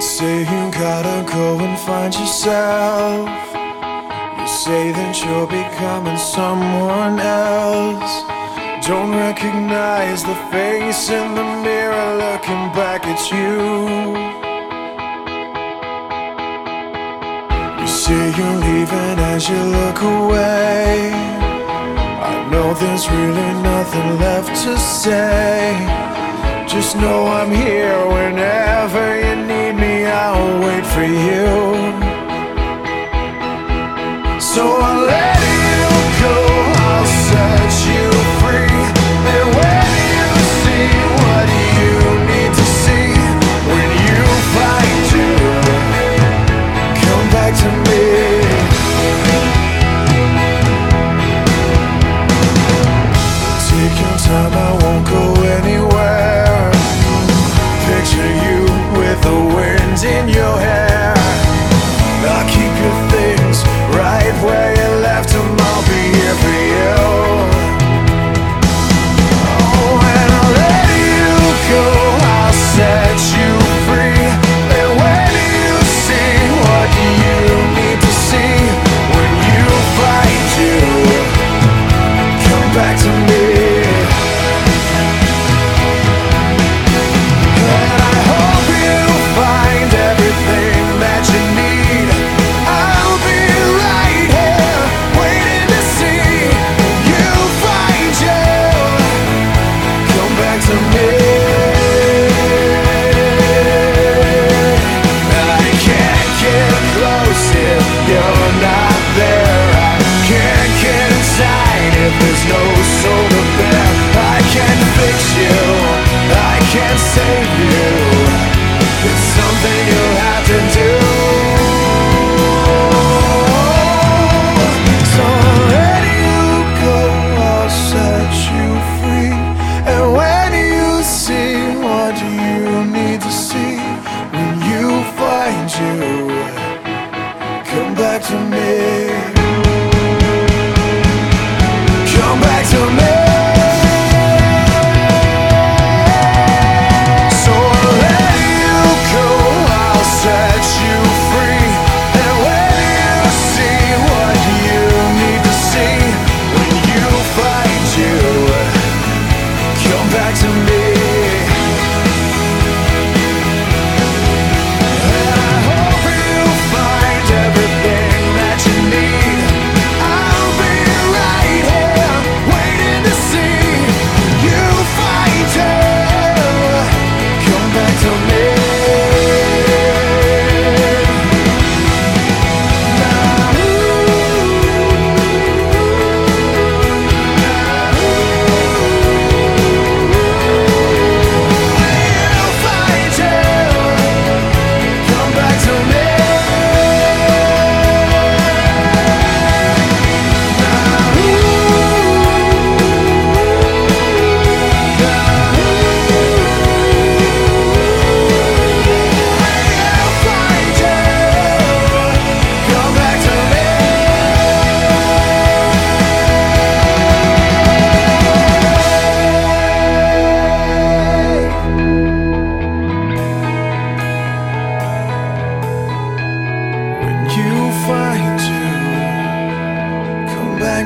say you gotta go and find yourself. You say that you're becoming someone else. Don't recognize the face in the mirror looking back at you. You say you're leaving as you look away. I know there's really nothing left to say. Just know I'm here whenever you need. I'll wait for you. So I'll can't save you. It's something you.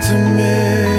to me.